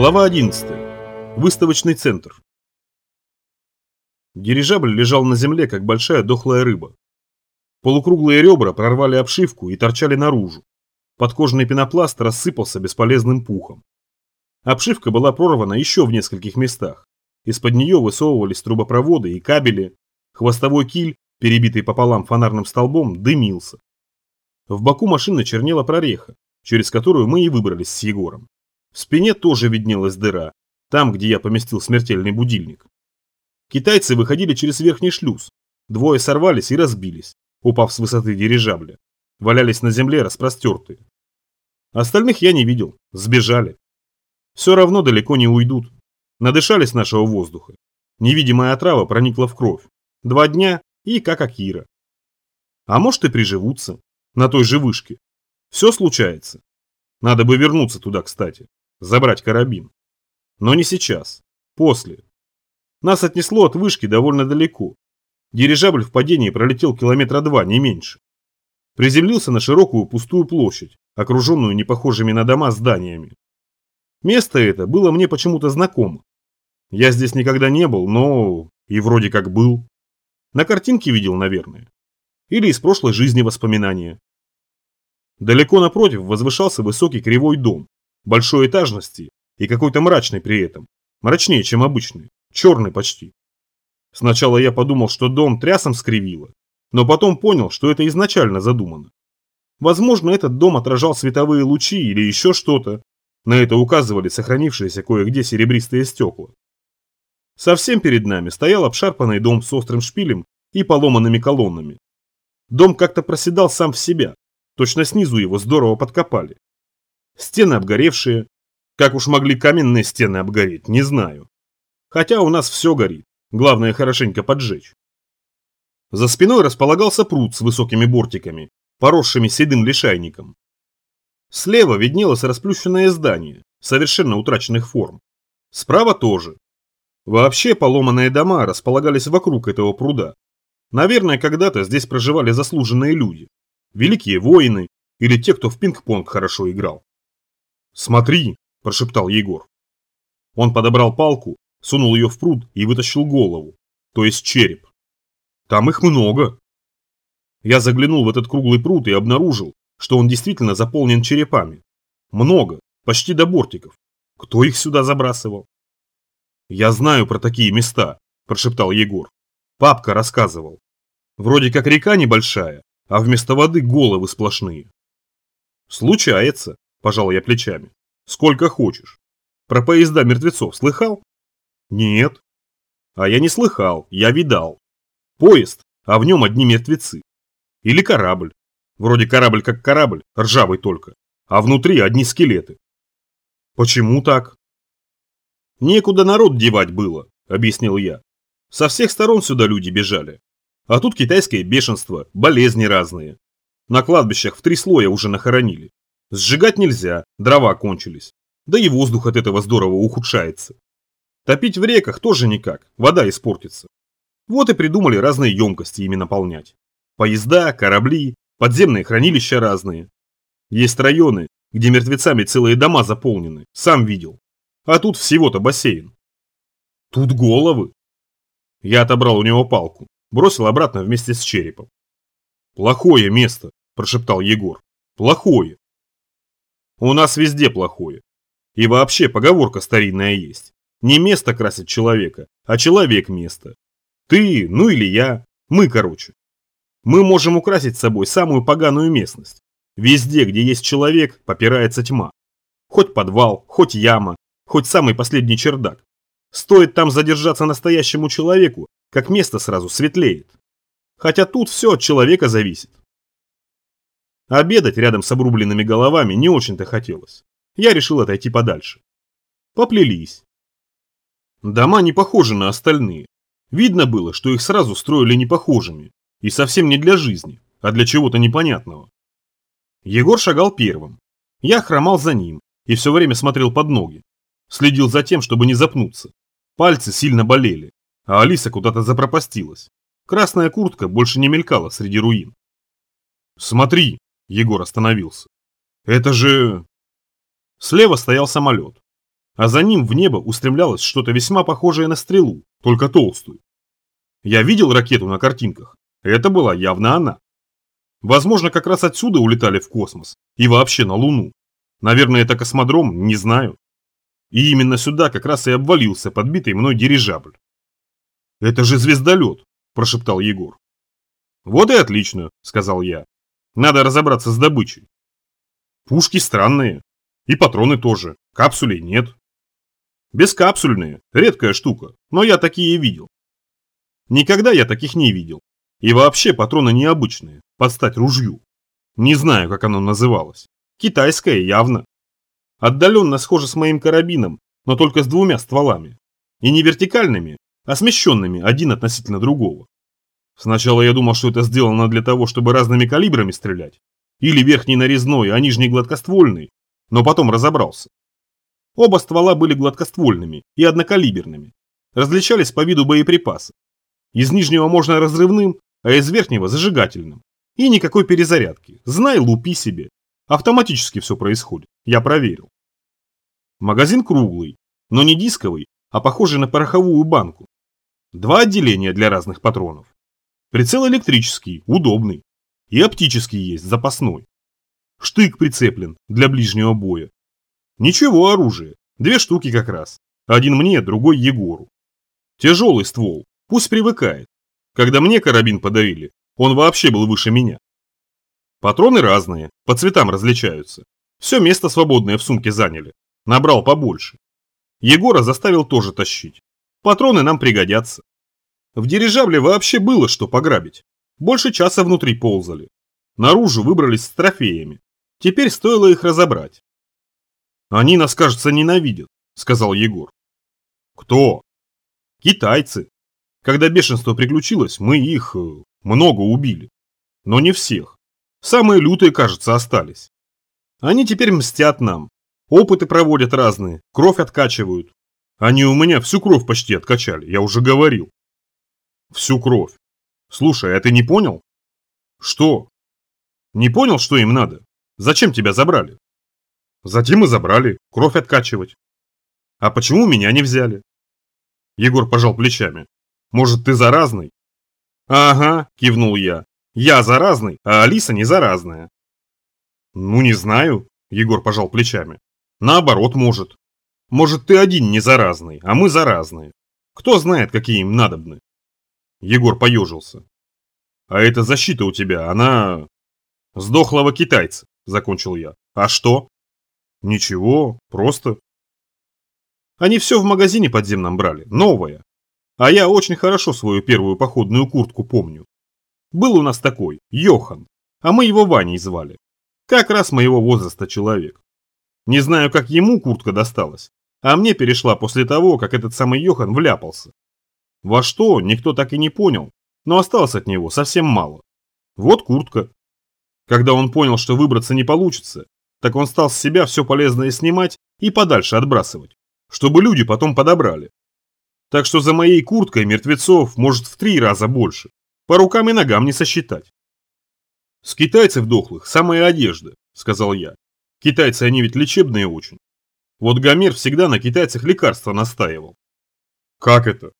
Глава 11. Выставочный центр. Дирижабль лежал на земле, как большая дохлая рыба. Полукруглые ребра прорвали обшивку и торчали наружу. Подкожный пенопласт рассыпался бесполезным пухом. Обшивка была прорвана еще в нескольких местах. Из-под нее высовывались трубопроводы и кабели. Хвостовой киль, перебитый пополам фонарным столбом, дымился. В боку машины чернела прореха, через которую мы и выбрались с Егором. В спине тоже виднелась дыра, там, где я поместил смертельный будильник. Китайцы выходили через верхний шлюз. Двое сорвались и разбились, упав с высоты дирижабля. Валялись на земле распростертые. Остальных я не видел, сбежали. Все равно далеко не уйдут. Надышались нашего воздуха. Невидимая отрава проникла в кровь. Два дня и как Акира. А может и приживутся. На той же вышке. Все случается. Надо бы вернуться туда, кстати забрать карабин. Но не сейчас. После. Нас отнесло от вышки довольно далеко. Дирижабль в падении пролетел километра два, не меньше. Приземлился на широкую пустую площадь, окруженную непохожими на дома зданиями. Место это было мне почему-то знакомо. Я здесь никогда не был, но и вроде как был. На картинке видел, наверное. Или из прошлой жизни воспоминания. Далеко напротив возвышался высокий кривой дом, большой этажности и какой-то мрачный при этом. Мрачнее, чем обычный, черный почти. Сначала я подумал, что дом трясом скривило, но потом понял, что это изначально задумано. Возможно, этот дом отражал световые лучи или еще что-то. На это указывали сохранившиеся кое-где серебристые стекла. Совсем перед нами стоял обшарпанный дом с острым шпилем и поломанными колоннами. Дом как-то проседал сам в себя, точно снизу его здорово подкопали. Стены обгоревшие. Как уж могли каменные стены обгореть, не знаю. Хотя у нас все горит. Главное хорошенько поджечь. За спиной располагался пруд с высокими бортиками, поросшими седым лишайником. Слева виднелось расплющенное здание, совершенно утраченных форм. Справа тоже. Вообще поломанные дома располагались вокруг этого пруда. Наверное, когда-то здесь проживали заслуженные люди. Великие воины или те, кто в пинг-понг хорошо играл. «Смотри!» – прошептал Егор. Он подобрал палку, сунул ее в пруд и вытащил голову, то есть череп. Там их много. Я заглянул в этот круглый пруд и обнаружил, что он действительно заполнен черепами. Много, почти до бортиков. Кто их сюда забрасывал? Я знаю про такие места, прошептал Егор. Папка рассказывал. Вроде как река небольшая, а вместо воды головы сплошные. Случается, Пожал я плечами. Сколько хочешь. Про поезда мертвецов слыхал? Нет. А я не слыхал, я видал. Поезд, а в нем одни мертвецы. Или корабль. Вроде корабль как корабль, ржавый только. А внутри одни скелеты. Почему так? Некуда народ девать было, объяснил я. Со всех сторон сюда люди бежали. А тут китайское бешенство, болезни разные. На кладбищах в три слоя уже нахоронили. Сжигать нельзя, дрова кончились. Да и воздух от этого здорово ухудшается. Топить в реках тоже никак, вода испортится. Вот и придумали разные емкости ими наполнять. Поезда, корабли, подземные хранилища разные. Есть районы, где мертвецами целые дома заполнены, сам видел. А тут всего-то бассейн. Тут головы. Я отобрал у него палку, бросил обратно вместе с черепом. Плохое место, прошептал Егор. Плохое. У нас везде плохое. И вообще поговорка старинная есть. Не место красит человека, а человек место. Ты, ну или я, мы короче. Мы можем украсить собой самую поганую местность. Везде, где есть человек, попирается тьма. Хоть подвал, хоть яма, хоть самый последний чердак. Стоит там задержаться настоящему человеку, как место сразу светлеет. Хотя тут все от человека зависит. Обедать рядом с обрубленными головами не очень-то хотелось. Я решил отойти подальше. Поплелись. Дома не похожи на остальные. Видно было, что их сразу строили непохожими. И совсем не для жизни, а для чего-то непонятного. Егор шагал первым. Я хромал за ним и все время смотрел под ноги. Следил за тем, чтобы не запнуться. Пальцы сильно болели, а Алиса куда-то запропастилась. Красная куртка больше не мелькала среди руин. «Смотри!» Егор остановился. «Это же...» Слева стоял самолет. а за ним в небо устремлялось что-то весьма похожее на стрелу, только толстую. Я видел ракету на картинках, это была явно она. Возможно, как раз отсюда улетали в космос и вообще на Луну. Наверное, это космодром, не знаю. И именно сюда как раз и обвалился подбитый мной дирижабль. «Это же звездолет!» – прошептал Егор. «Вот и отлично», – сказал я. «Надо разобраться с добычей. Пушки странные. И патроны тоже. Капсулей нет. Бескапсульные. Редкая штука. Но я такие видел. Никогда я таких не видел. И вообще патроны необычные. Под стать ружью. Не знаю, как оно называлось. Китайское явно. Отдаленно схоже с моим карабином, но только с двумя стволами. И не вертикальными, а смещенными один относительно другого. Сначала я думал, что это сделано для того, чтобы разными калибрами стрелять. Или верхний нарезной, а нижний гладкоствольный. Но потом разобрался. Оба ствола были гладкоствольными и однокалиберными. Различались по виду боеприпаса. Из нижнего можно разрывным, а из верхнего зажигательным. И никакой перезарядки. Знай, лупи себе. Автоматически все происходит. Я проверил. Магазин круглый, но не дисковый, а похожий на пороховую банку. Два отделения для разных патронов. Прицел электрический, удобный. И оптический есть, запасной. Штык прицеплен для ближнего боя. Ничего оружие, две штуки как раз. Один мне, другой Егору. Тяжелый ствол, пусть привыкает. Когда мне карабин подарили, он вообще был выше меня. Патроны разные, по цветам различаются. Все место свободное в сумке заняли. Набрал побольше. Егора заставил тоже тащить. Патроны нам пригодятся. В дирижабле вообще было что пограбить. Больше часа внутри ползали. Наружу выбрались с трофеями. Теперь стоило их разобрать. Они нас, кажется, ненавидят, сказал Егор. Кто? Китайцы. Когда бешенство приключилось, мы их э, много убили. Но не всех. Самые лютые, кажется, остались. Они теперь мстят нам. Опыты проводят разные, кровь откачивают. Они у меня всю кровь почти откачали, я уже говорил. Всю кровь. Слушай, а ты не понял? Что? Не понял, что им надо? Зачем тебя забрали? Затем и забрали, кровь откачивать. А почему меня не взяли? Егор пожал плечами. Может, ты заразный? Ага, кивнул я. Я заразный, а Алиса не заразная. Ну, не знаю, Егор пожал плечами. Наоборот, может. Может, ты один не заразный, а мы заразные. Кто знает, какие им надобны. Егор поежился. А эта защита у тебя, она... Сдохлого китайца, закончил я. А что? Ничего, просто. Они все в магазине подземном брали, новое. А я очень хорошо свою первую походную куртку помню. Был у нас такой, Йохан, а мы его Ваней звали. Как раз моего возраста человек. Не знаю, как ему куртка досталась, а мне перешла после того, как этот самый Йохан вляпался. Во что, никто так и не понял, но осталось от него совсем мало. Вот куртка. Когда он понял, что выбраться не получится, так он стал с себя все полезное снимать и подальше отбрасывать, чтобы люди потом подобрали. Так что за моей курткой мертвецов может в три раза больше. По рукам и ногам не сосчитать. С китайцев дохлых самая одежда, сказал я. Китайцы они ведь лечебные очень. Вот Гомер всегда на китайцах лекарства настаивал. Как это?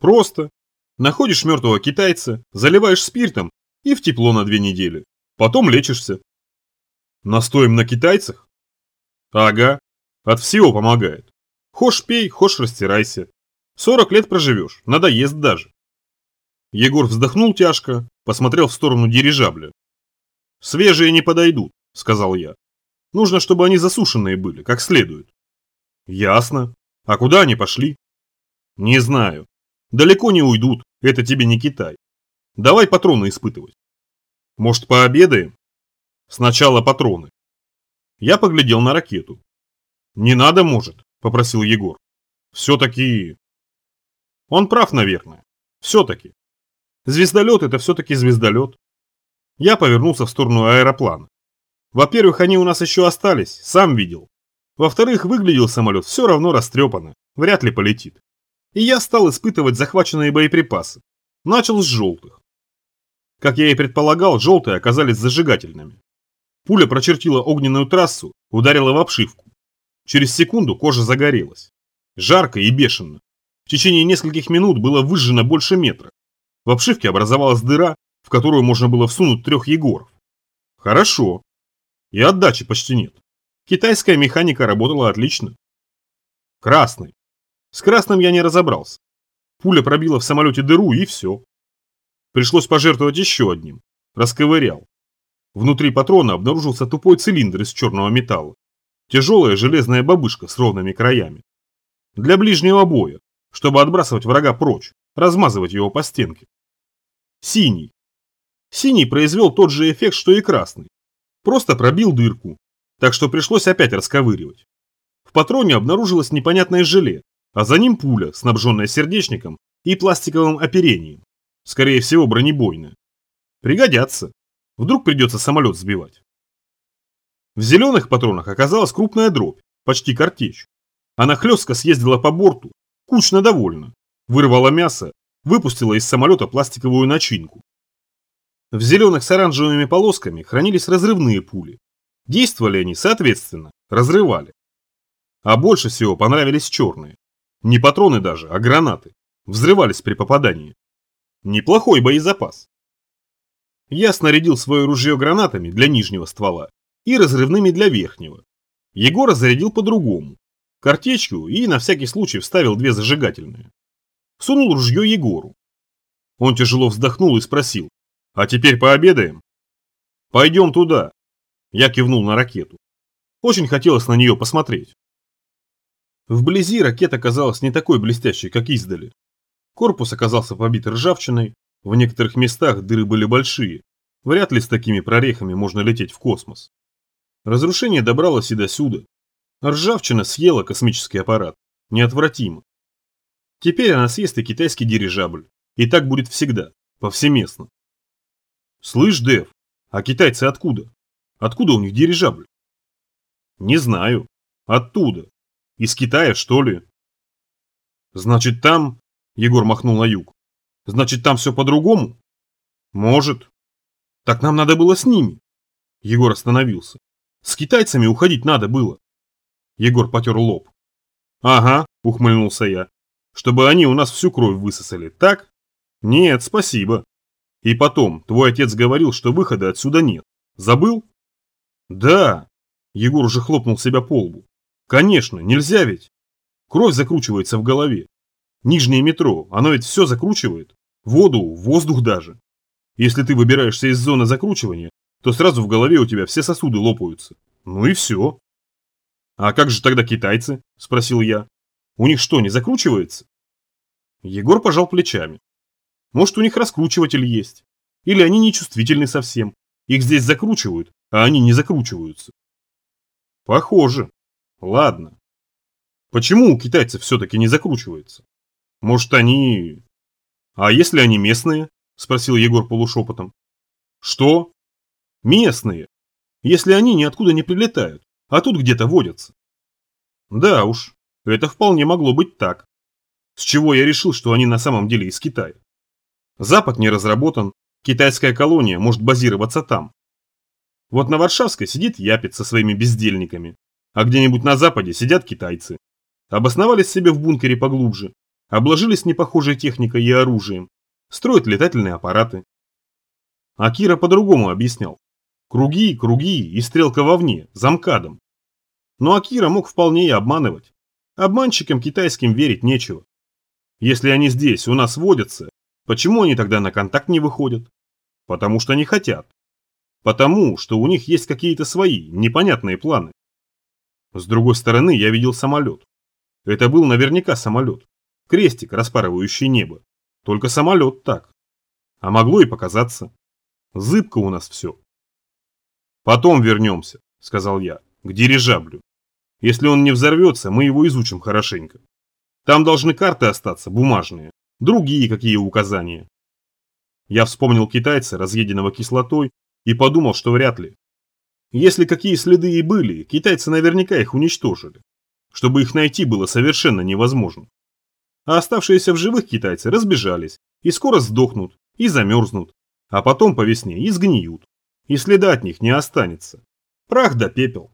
Просто. Находишь мертвого китайца, заливаешь спиртом и в тепло на две недели. Потом лечишься. Настоем на китайцах? Ага. От всего помогает. Хошь пей, хошь растирайся. 40 лет проживешь, надоест даже. Егор вздохнул тяжко, посмотрел в сторону дирижабля. «Свежие не подойдут», — сказал я. «Нужно, чтобы они засушенные были, как следует». «Ясно. А куда они пошли?» «Не знаю. Далеко не уйдут, это тебе не Китай. Давай патроны испытывать». «Может, пообедаем?» «Сначала патроны». Я поглядел на ракету. «Не надо, может», — попросил Егор. «Все-таки...» Он прав, наверное. Все-таки. Звездолет это все-таки звездолет. Я повернулся в сторону аэроплана. Во-первых, они у нас еще остались, сам видел. Во-вторых, выглядел самолет все равно растрепанно, вряд ли полетит. И я стал испытывать захваченные боеприпасы. Начал с желтых. Как я и предполагал, желтые оказались зажигательными. Пуля прочертила огненную трассу, ударила в обшивку. Через секунду кожа загорелась. Жарко и бешено. В течение нескольких минут было выжжено больше метра. В обшивке образовалась дыра, в которую можно было всунуть трех Егоров. Хорошо. И отдачи почти нет. Китайская механика работала отлично. Красный. С красным я не разобрался. Пуля пробила в самолете дыру и все. Пришлось пожертвовать еще одним. Расковырял. Внутри патрона обнаружился тупой цилиндр из черного металла. Тяжелая железная бабышка с ровными краями. Для ближнего боя, чтобы отбрасывать врага прочь, размазывать его по стенке. Синий. Синий произвел тот же эффект, что и красный. Просто пробил дырку, так что пришлось опять расковыривать. В патроне обнаружилось непонятное желе, а за ним пуля, снабженная сердечником и пластиковым оперением. Скорее всего, бронебойная. Пригодятся. Вдруг придется самолет сбивать. В зеленых патронах оказалась крупная дробь, почти картечь. Она хлестко съездила по борту, кучно довольна, вырвала мясо, выпустила из самолета пластиковую начинку. В зеленых с оранжевыми полосками хранились разрывные пули. Действовали они, соответственно, разрывали. А больше всего понравились черные. Не патроны даже, а гранаты. Взрывались при попадании. Неплохой боезапас. Я снарядил свое ружье гранатами для нижнего ствола и разрывными для верхнего. Егора зарядил по-другому. Картечью и на всякий случай вставил две зажигательные. Сунул ружье Егору. Он тяжело вздохнул и спросил, а теперь пообедаем? Пойдем туда. Я кивнул на ракету. Очень хотелось на нее посмотреть. Вблизи ракета казалась не такой блестящей, как издали. Корпус оказался побит ржавчиной, в некоторых местах дыры были большие. Вряд ли с такими прорехами можно лететь в космос. Разрушение добралось и до сюда. Ржавчина съела космический аппарат. Неотвратимо. Теперь она съест и китайский дирижабль. И так будет всегда, повсеместно. Слышь, Дэв, а китайцы откуда? Откуда у них дирижабль? Не знаю. Оттуда. Из Китая, что ли? Значит, там... Егор махнул на юг. Значит, там все по-другому? Может. Так нам надо было с ними. Егор остановился. С китайцами уходить надо было. Егор потер лоб. Ага, ухмыльнулся я. Чтобы они у нас всю кровь высосали, так? Нет, спасибо. И потом, твой отец говорил, что выхода отсюда нет. Забыл? Да. Егор уже хлопнул себя по лбу. Конечно, нельзя ведь. Кровь закручивается в голове. Нижнее метро, оно ведь все закручивает. Воду, воздух даже. Если ты выбираешься из зоны закручивания, то сразу в голове у тебя все сосуды лопаются. Ну и все. А как же тогда китайцы? Спросил я. У них что, не закручивается? Егор пожал плечами. Может, у них раскручиватель есть. Или они нечувствительны совсем. Их здесь закручивают, а они не закручиваются. Похоже. Ладно. Почему у китайцев все-таки не закручивается? Может, они... А если они местные? Спросил Егор полушепотом. Что? Местные. Если они ниоткуда не прилетают, а тут где-то водятся. Да уж, это вполне могло быть так. С чего я решил, что они на самом деле из Китая. Запад не разработан, китайская колония может базироваться там. Вот на Варшавской сидит Япит со своими бездельниками, а где-нибудь на западе сидят китайцы. Обосновались себе в бункере поглубже, обложились непохожей техникой и оружием, строят летательные аппараты. А Кира по-другому объяснял. Круги, круги и стрелка вовне, замкадом. Но Акира мог вполне и обманывать. Обманщикам китайским верить нечего. Если они здесь у нас водятся, Почему они тогда на контакт не выходят? Потому что не хотят. Потому что у них есть какие-то свои, непонятные планы. С другой стороны, я видел самолет. Это был наверняка самолет. Крестик, распарывающий небо. Только самолет так. А могло и показаться. Зыбко у нас все. Потом вернемся, сказал я, к дирижаблю. Если он не взорвется, мы его изучим хорошенько. Там должны карты остаться, бумажные. Другие какие указания? Я вспомнил китайца, разъеденного кислотой, и подумал, что вряд ли. Если какие следы и были, китайцы наверняка их уничтожили. Чтобы их найти было совершенно невозможно. А оставшиеся в живых китайцы разбежались, и скоро сдохнут, и замерзнут, а потом по весне и сгниют, и следа от них не останется. Прах да пепел.